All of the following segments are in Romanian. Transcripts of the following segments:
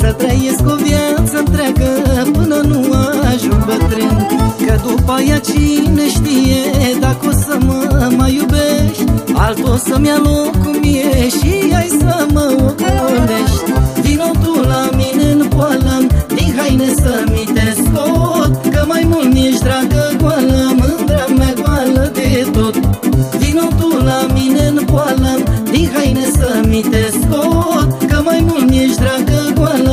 Să trăiesc o viață întreagă până nu ajung bătrân. Că după aia cine știe dacă o să mă mai iubești? Altul o să-mi ia locul mie și ai să mă ocolești Vino tu la mine în poală, din haine să-mi te scot Că mai mult nici dragă goală, mândra mea goală de tot. Vino tu la mine în poală, din haine să-mi te scot Că mai mult nici dragă goală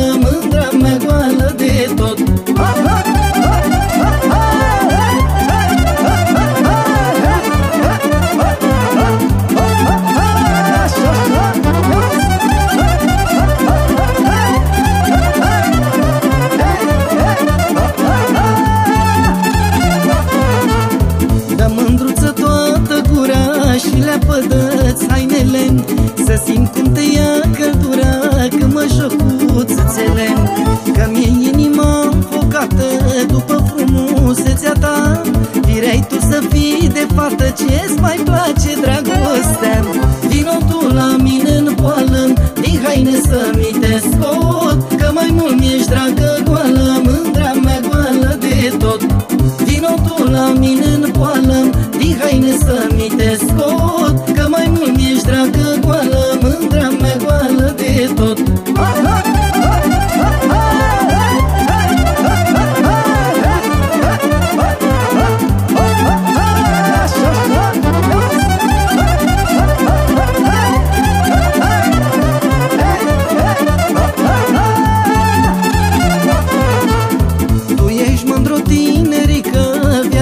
și le pădăți hainele Să simt cum te ia căldura când mă joc cu țâțele. Că mi-e inima înfocată după frumusețea ta Direi tu să fii de fată ce-ți mai place dragostea? Vino tu la mine în poală, din haine să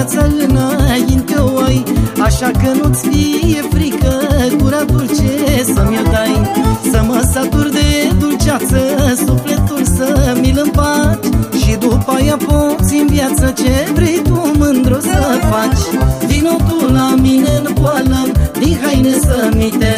viața înainte o ai. Așa că nu-ți fie frică, gura dulce să-mi o dai. Să mă satur de dulceață, sufletul să mi-l împaci. Și după aia poți în viață ce vrei tu mândru să faci. Vino tu la mine în poală, din haine să mi te